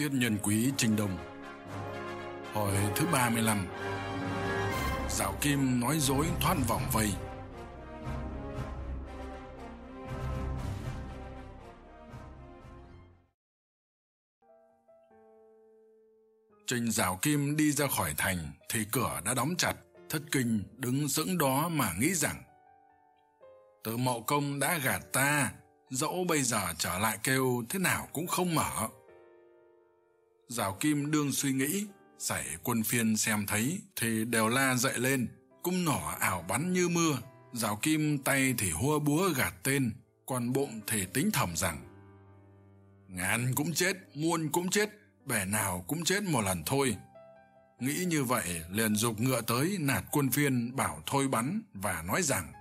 tiết nhân quý Trình Đồng, Hồi thứ 35 Giảo Kim nói dối thoát vòng vây Trình Giảo Kim đi ra khỏi thành thì cửa đã đóng chặt, thất kinh đứng sững đó mà nghĩ rằng Tử mậu công đã gạt ta, dẫu bây giờ trở lại kêu thế nào cũng không mở giảo kim đương suy nghĩ xảy quân phiên xem thấy thì đều la dậy lên cung nỏ ảo bắn như mưa. Giảo kim tay thì hua búa gạt tên, còn bụng thì tính thầm rằng, ngàn cũng chết, muôn cũng chết, bẻ nào cũng chết một lần thôi. Nghĩ như vậy, liền dục ngựa tới nạt quân phiên bảo thôi bắn và nói rằng,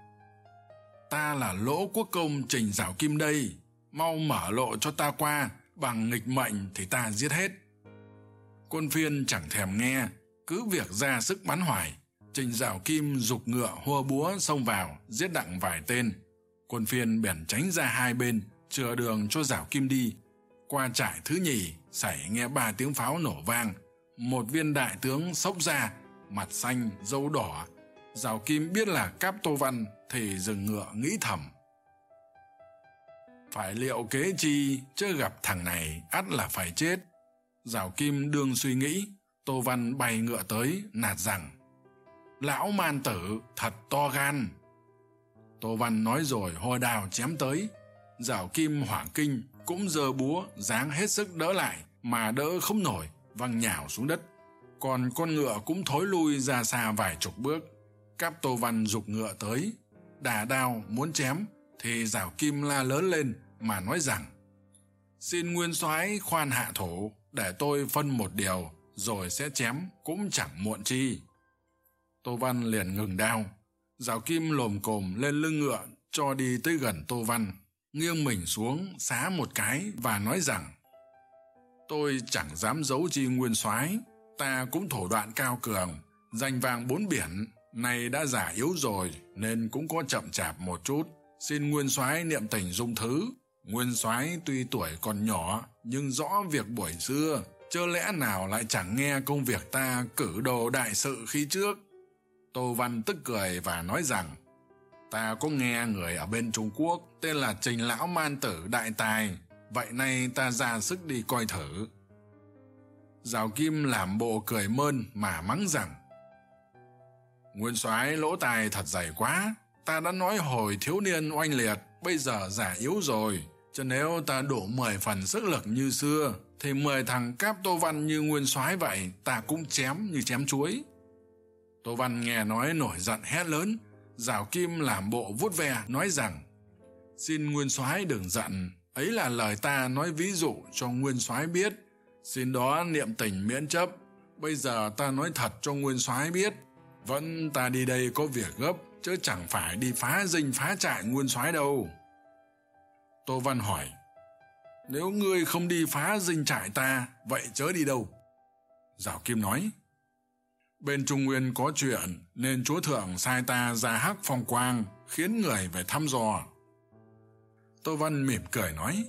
ta là lỗ quốc công trình giảo kim đây, mau mở lộ cho ta qua, bằng nghịch mệnh thì ta giết hết. Quân phiên chẳng thèm nghe, cứ việc ra sức bắn hoài. Trình Dạo Kim dục ngựa hua búa xông vào, giết đặng vài tên. Quân phiên bèn tránh ra hai bên, chừa đường cho Dạo Kim đi. Qua trại thứ nhì, xảy nghe ba tiếng pháo nổ vang. Một viên đại tướng sốc ra, mặt xanh, dâu đỏ. Dạo Kim biết là Cáp Tô Văn, thì dừng ngựa nghĩ thầm. Phải liệu kế chi, chứ gặp thằng này ắt là phải chết giảo kim đương suy nghĩ, tô văn bay ngựa tới, nạt rằng, lão man tử thật to gan. Tô văn nói rồi hôi đào chém tới. Giảo kim hoảng kinh, cũng giơ búa giáng hết sức đỡ lại, mà đỡ không nổi, văng nhào xuống đất. Còn con ngựa cũng thối lui ra xa vài chục bước. Cáp tô văn g ngựa tới. Đà đao muốn chém, thì giảo kim la lớn lên, mà nói rằng, xin nguyên soái khoan hạ thổ để tôi phân một điều, rồi sẽ chém cũng chẳng muộn chi. Tô văn liền ngừng đao. Rào kim lồm cồm lên lưng ngựa, cho đi tới gần tô văn, nghiêng mình xuống, xá một cái và nói rằng, tôi chẳng dám giấu chi nguyên soái, ta cũng thổ đoạn cao cường, danh vàng bốn biển, nay đã giả yếu rồi, nên cũng có chậm chạp một chút. Xin nguyên soái niệm tình dung thứ nguyên soái tuy tuổi còn nhỏ nhưng rõ việc buổi xưa chớ lẽ nào lại chẳng nghe công việc ta cử đồ đại sự khi trước. Tô văn tức cười và nói rằng ta có nghe người ở bên trung quốc tên là trình lão man tử đại tài vậy nay ta ra sức đi coi thử. Giào Kim làm bộ cười mơn mà mắng rằng Nguyên soái lỗ tài thật dày quá, ta đã nói hồi thiếu niên oanh liệt, bây giờ giả yếu rồi, Chứ nếu ta đổ 10 phần sức lực như xưa, thì 10 thằng cáp Tô Văn như nguyên soái vậy, ta cũng chém như chém chuối. Tô Văn nghe nói nổi giận hét lớn, Giảo Kim làm bộ vuốt ve, nói rằng, Xin nguyên soái đừng giận, ấy là lời ta nói ví dụ cho nguyên soái biết, xin đó niệm tình miễn chấp. Bây giờ ta nói thật cho nguyên soái biết, vẫn ta đi đây có việc gấp, chứ chẳng phải đi phá dinh phá trại nguyên soái đâu tô văn hỏi. Nếu ngươi không đi phá dinh trại ta, vậy chớ đi đâu? Giảo kim nói. Bên trung nguyên có chuyện, nên chúa thượng sai ta ra hắc phong quang, khiến người về thăm dò. Tô văn mỉm cười nói.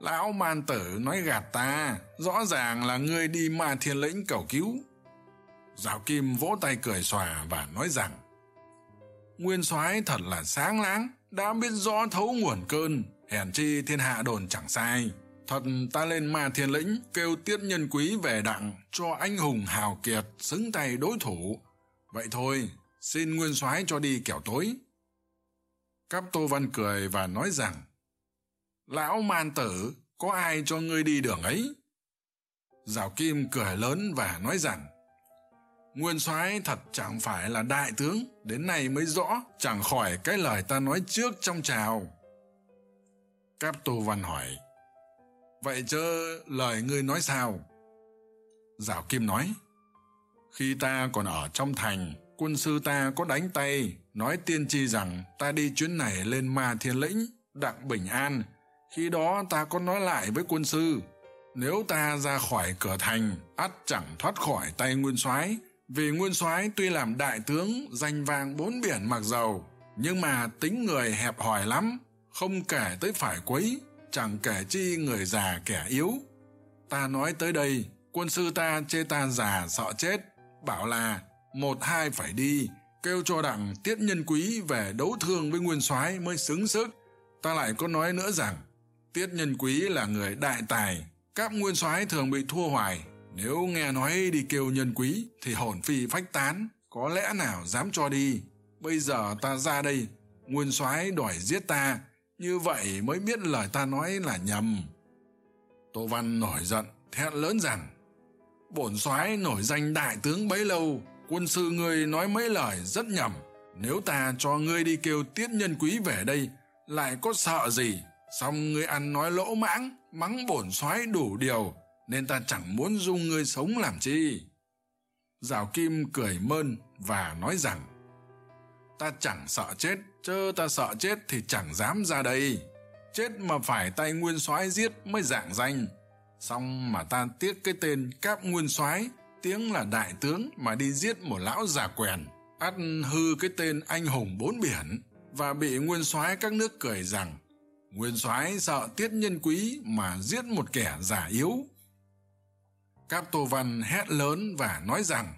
Lão man tử nói gạt ta, rõ ràng là ngươi đi ma thiên lĩnh cầu cứu. Giảo kim vỗ tay cười xòa và nói rằng, nguyên soái thật là sáng láng, đã biết rõ thấu nguồn cơn hèn chi thiên hạ đồn chẳng sai. Thật ta lên ma thiên lĩnh, kêu tiết nhân quý về đặng, cho anh hùng hào kiệt xứng tay đối thủ. Vậy thôi, xin nguyên soái cho đi kẻo tối. Cáp tô văn cười và nói rằng, lão man tử, có ai cho ngươi đi đường ấy? Giảo kim cười lớn và nói rằng, nguyên soái thật chẳng phải là đại tướng, đến nay mới rõ, chẳng khỏi cái lời ta nói trước trong trào cáp tô văn hỏi, vậy chớ lời ngươi nói sao? Giảo kim nói, khi ta còn ở trong thành, quân sư ta có đánh tay, nói tiên tri rằng ta đi chuyến này lên ma thiên lĩnh, đặng bình an. Khi đó ta có nói lại với quân sư, nếu ta ra khỏi cửa thành, ắt chẳng thoát khỏi tay nguyên soái, vì nguyên soái tuy làm đại tướng, danh vang bốn biển mặc dầu, nhưng mà tính người hẹp hòi lắm không kể tới phải quấy, chẳng kể chi người già kẻ yếu. Ta nói tới đây, quân sư ta chê ta già sợ chết, bảo là, một hai phải đi, kêu cho đặng tiết nhân quý về đấu thương với nguyên soái mới xứng sức. Ta lại có nói nữa rằng, tiết nhân quý là người đại tài, các nguyên soái thường bị thua hoài. Nếu nghe nói đi kêu nhân quý thì hồn phi phách tán, có lẽ nào dám cho đi. Bây giờ ta ra đây, nguyên soái đòi giết ta như vậy mới biết lời ta nói là nhầm. Tô văn nổi giận thẹn lớn rằng, bổn soái nổi danh đại tướng bấy lâu, quân sư ngươi nói mấy lời rất nhầm. Nếu ta cho ngươi đi kêu tiết nhân quý về đây, lại có sợ gì? Xong ngươi ăn nói lỗ mãng, mắng bổn soái đủ điều, nên ta chẳng muốn dung ngươi sống làm chi. Giảo kim cười mơn và nói rằng, ta chẳng sợ chết chớ ta sợ chết thì chẳng dám ra đây. Chết mà phải tay nguyên soái giết mới dạng danh. Xong mà ta tiếc cái tên cáp nguyên soái tiếng là đại tướng mà đi giết một lão già quèn, ăn hư cái tên anh hùng bốn biển, và bị nguyên soái các nước cười rằng, nguyên soái sợ tiết nhân quý mà giết một kẻ giả yếu. Cáp Tô Văn hét lớn và nói rằng,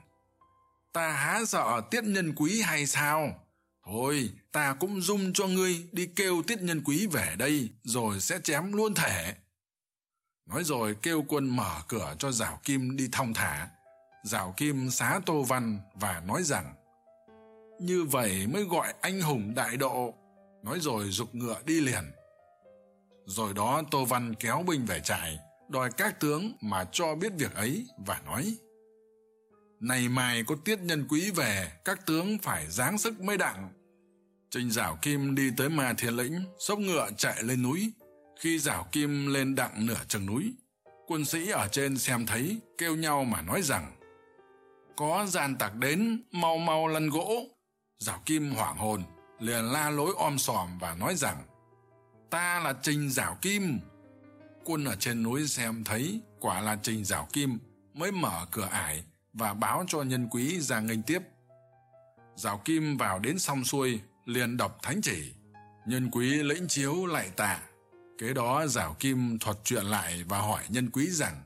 ta há sợ tiết nhân quý hay sao? thôi, ta cũng dung cho ngươi đi kêu tiết nhân quý về đây, rồi sẽ chém luôn thể nói rồi kêu quân mở cửa cho giảo kim đi thong thả. Giảo kim xá tô văn và nói rằng, như vậy mới gọi anh hùng đại độ. Nói rồi dục ngựa đi liền. Rồi đó tô văn kéo binh về trại, đòi các tướng mà cho biết việc ấy và nói này mai có tiết nhân quý về, các tướng phải giáng sức mới đặng. Trình giảo kim đi tới ma thiên lĩnh sốc ngựa chạy lên núi. Khi giảo kim lên đặng nửa chừng núi, quân sĩ ở trên xem thấy, kêu nhau mà nói rằng, có gian tặc đến, mau mau lăn gỗ. Giảo kim hoảng hồn, liền la lối om sòm và nói rằng, ta là trình giảo kim. Quân ở trên núi xem thấy, quả là trình giảo kim mới mở cửa ải và báo cho nhân quý ra nghênh tiếp. Giảo kim vào đến xong xuôi, liền đọc thánh chỉ. Nhân quý lĩnh chiếu lại tạ. Kế đó giảo kim thuật chuyện lại và hỏi nhân quý rằng,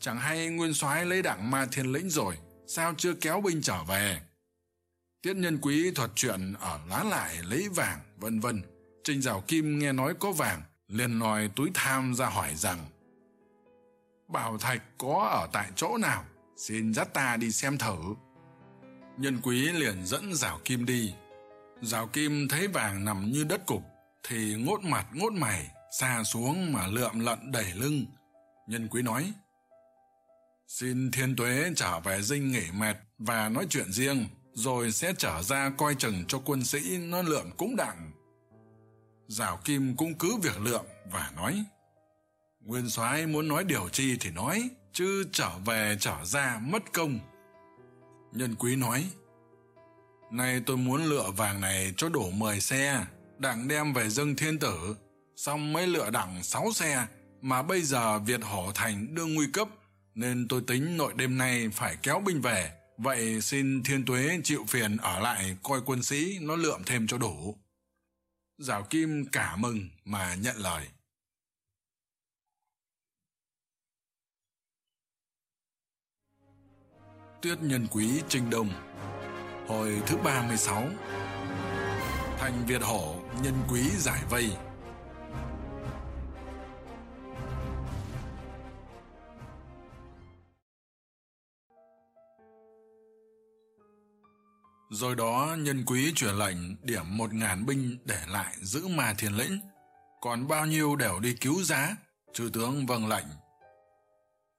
chẳng hay nguyên soái lấy đặng ma thiên lĩnh rồi, sao chưa kéo binh trở về? Tiết nhân quý thuật chuyện ở lá lại lấy vàng, vân vân. Trinh giảo kim nghe nói có vàng, liền nòi túi tham ra hỏi rằng, bảo thạch có ở tại chỗ nào? xin dắt ta đi xem thử. Nhân quý liền dẫn rào kim đi. Rào kim thấy vàng nằm như đất cục, thì ngốt mặt ngốt mày, xa xuống mà lượm lận đẩy lưng. Nhân quý nói, xin thiên tuế trở về dinh nghỉ mệt và nói chuyện riêng, rồi sẽ trở ra coi chừng cho quân sĩ non lượm cũng đặng. Rào kim cũng cứ việc lượm và nói, nguyên soái muốn nói điều chi thì nói chứ trở về trở ra mất công. Nhân quý nói, nay tôi muốn lựa vàng này cho đủ mười xe, đặng đem về dâng thiên tử. Xong mới lựa đặng sáu xe, mà bây giờ việt hổ thành đương nguy cấp, nên tôi tính nội đêm nay phải kéo binh về. Vậy xin thiên tuế chịu phiền ở lại coi quân sĩ nó lượm thêm cho đủ. Giảo kim cả mừng mà nhận lời. Tuyết Nhân Quý Trinh Đông Hồi thứ 36 Thành Việt Hổ Nhân Quý Giải Vây Rồi đó nhân quý chuyển lệnh điểm một ngàn binh để lại giữ mà thiền lĩnh, còn bao nhiêu đều đi cứu giá, chư tướng vâng lệnh.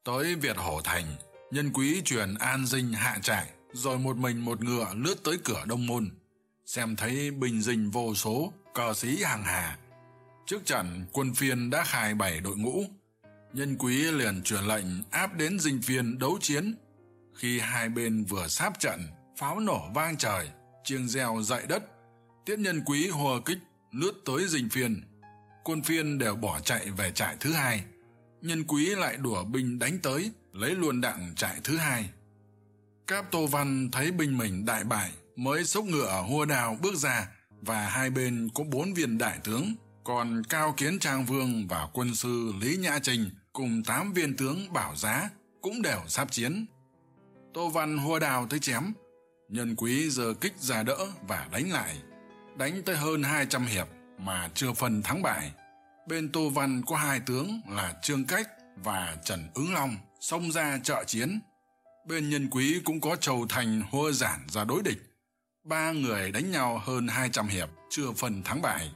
Tới Việt Hổ Thành, nhân quý truyền an dinh hạ trải rồi một mình một ngựa lướt tới cửa đông môn. Xem thấy bình dinh vô số, cờ sĩ hàng hà. Trước trận, quân phiên đã khai bảy đội ngũ. Nhân quý liền truyền lệnh áp đến dinh phiên đấu chiến. Khi hai bên vừa sáp trận, pháo nổ vang trời, chiêng reo dậy đất. Tiết nhân quý hùa kích, lướt tới dinh phiên. Quân phiên đều bỏ chạy về trại thứ hai. Nhân quý lại đùa binh đánh tới lấy luôn đặng trại thứ hai. Cáp tô văn thấy binh mình đại bại, mới sốc ngựa hua đào bước ra và hai bên có bốn viên đại tướng, còn cao kiến trang vương và quân sư lý nhã trình cùng tám viên tướng bảo giá cũng đều sắp chiến. Tô văn hua đào tới chém, nhân quý giờ kích ra đỡ và đánh lại, đánh tới hơn hai trăm hiệp mà chưa phần thắng bại. Bên tô văn có hai tướng là trương cách và trần ứng long xông ra trợ chiến. Bên nhân quý cũng có châu thành hô giản ra đối địch. Ba người đánh nhau hơn hai trăm hiệp, chưa phần thắng bại.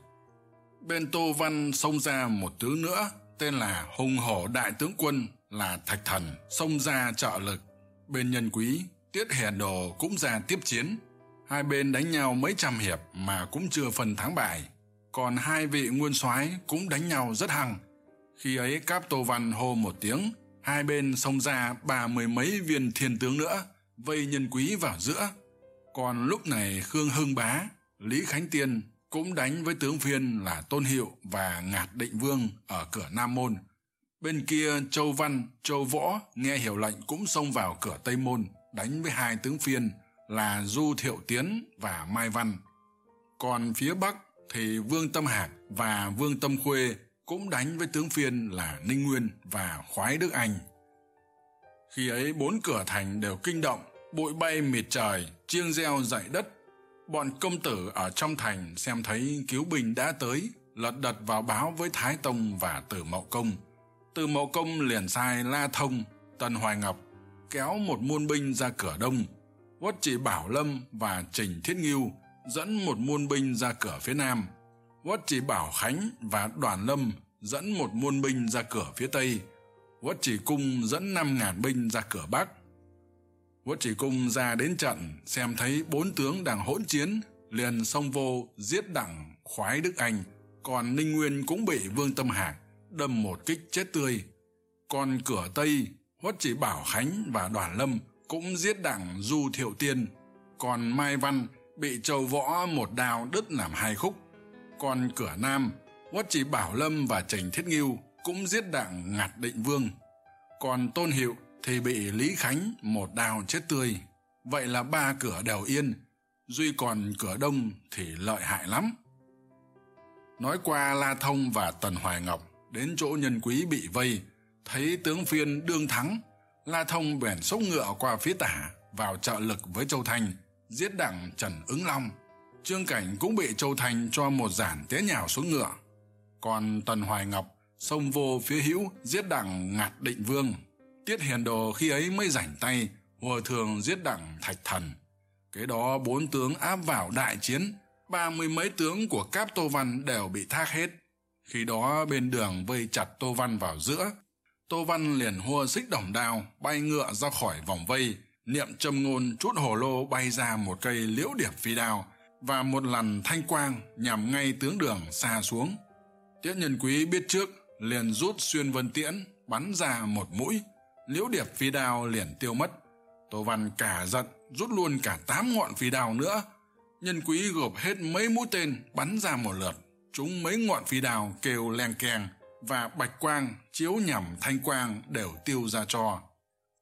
Bên tô văn xông ra một tướng nữa, tên là hùng hổ đại tướng quân, là thạch thần, xông ra trợ lực. Bên nhân quý, tiết hèn đồ cũng ra tiếp chiến. Hai bên đánh nhau mấy trăm hiệp mà cũng chưa phần thắng bại. Còn hai vị nguyên soái cũng đánh nhau rất hăng khi ấy cáp tô văn hô một tiếng, hai bên xông ra ba mười mấy viên thiên tướng nữa, vây nhân quý vào giữa. Còn lúc này khương hưng bá, lý khánh tiên cũng đánh với tướng phiên là tôn hiệu và ngạt định vương ở cửa nam môn. Bên kia châu văn, châu võ nghe hiểu lệnh cũng xông vào cửa tây môn, đánh với hai tướng phiên là du thiệu tiến và mai văn. Còn phía bắc thì vương tâm hạc và vương tâm khuê cũng đánh với tướng phiên là ninh nguyên và khoái đức anh. Khi ấy bốn cửa thành đều kinh động, bụi bay mịt trời, chiêng reo dậy đất. Bọn công tử ở trong thành xem thấy cứu binh đã tới, lật đật vào báo với thái tông và tử mậu công. Tử mậu công liền sai la thông, tần hoài ngọc kéo một muôn binh ra cửa đông. Quất chỉ bảo lâm và trình thiết nghiêu dẫn một muôn binh ra cửa phía nam quất chỉ bảo khánh và đoàn lâm dẫn một muôn binh ra cửa phía tây. Quất chỉ cung dẫn năm ngàn binh ra cửa bắc. Quất chỉ cung ra đến trận, xem thấy bốn tướng đang hỗn chiến, liền xông vô giết đặng khoái đức anh. Còn ninh nguyên cũng bị vương tâm hạc đâm một kích chết tươi. Còn cửa tây huất chỉ bảo khánh và đoàn lâm cũng giết đảng du thiệu tiên. Còn mai văn bị châu võ một đao đứt làm hai khúc con cửa nam uất chỉ bảo lâm và trình thiết nghiêu cũng giết đặng ngạt định vương. Còn tôn hiệu thì bị lý khánh một đao chết tươi. Vậy là ba cửa đều yên, duy còn cửa đông thì lợi hại lắm. Nói qua la thông và tần hoài ngọc, đến chỗ nhân quý bị vây, thấy tướng phiên đương thắng, la thông bèn xốc ngựa qua phía tả vào trợ lực với châu thành, giết đặng trần ứng long trương cảnh cũng bị châu thành cho một giản té nhào xuống ngựa. Còn tần hoài ngọc xông vô phía hữu giết đặng ngạt định vương. Tiết hiền đồ khi ấy mới rảnh tay hùa thường giết đặng thạch thần. Kế đó bốn tướng áp vào đại chiến, ba mươi mấy tướng của cáp tô văn đều bị thác hết. Khi đó bên đường vây chặt tô văn vào giữa, tô văn liền hua xích đồng đao, bay ngựa ra khỏi vòng vây. Niệm châm ngôn chút hồ lô bay ra một cây liễu điệp phi đao và một lần thanh quang nhằm ngay tướng đường xa xuống. Tiết nhân quý biết trước, liền rút xuyên vân tiễn, bắn ra một mũi, liễu điệp phi đao liền tiêu mất. Tô văn cả giận, rút luôn cả tám ngọn phi đao nữa. Nhân quý gộp hết mấy mũi tên, bắn ra một lượt. Chúng mấy ngọn phi đao kêu leng keng và bạch quang, chiếu nhằm thanh quang đều tiêu ra cho.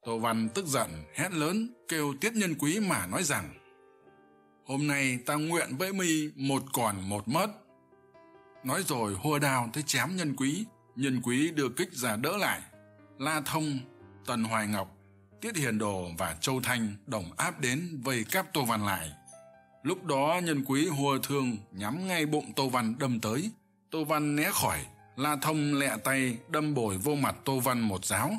Tô văn tức giận, hét lớn, kêu tiết nhân quý mà nói rằng hôm nay ta nguyện với mi một còn một mất. Nói rồi hua đao tới chém nhân quý nhân quý đưa kích ra đỡ lại. La thông, tần hoài ngọc, tiết hiền đồ và châu thanh đồng áp đến vây cáp tô văn lại. Lúc đó nhân quý hua thương nhắm ngay bụng tô văn đâm tới. Tô văn né khỏi. La thông lẹ tay đâm bồi vô mặt tô văn một giáo.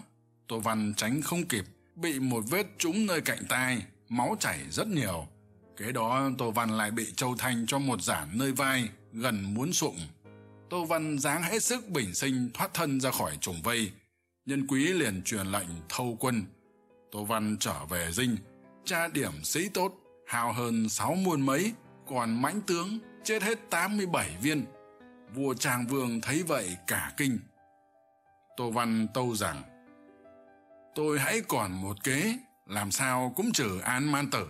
Tô văn tránh không kịp, bị một vết trúng nơi cạnh tai, máu chảy rất nhiều kế đó, tô văn lại bị châu thanh cho một giản nơi vai, gần muốn sụng tô văn dáng hết sức bình sinh, thoát thân ra khỏi trùng vây. Nhân quý liền truyền lệnh thâu quân. Tô văn trở về dinh, tra điểm sĩ tốt, hào hơn sáu muôn mấy, còn mãnh tướng, chết hết tám mươi bảy viên. Vua trang vương thấy vậy cả kinh. Tô văn tâu rằng, tôi hãy còn một kế, làm sao cũng trừ an man tử.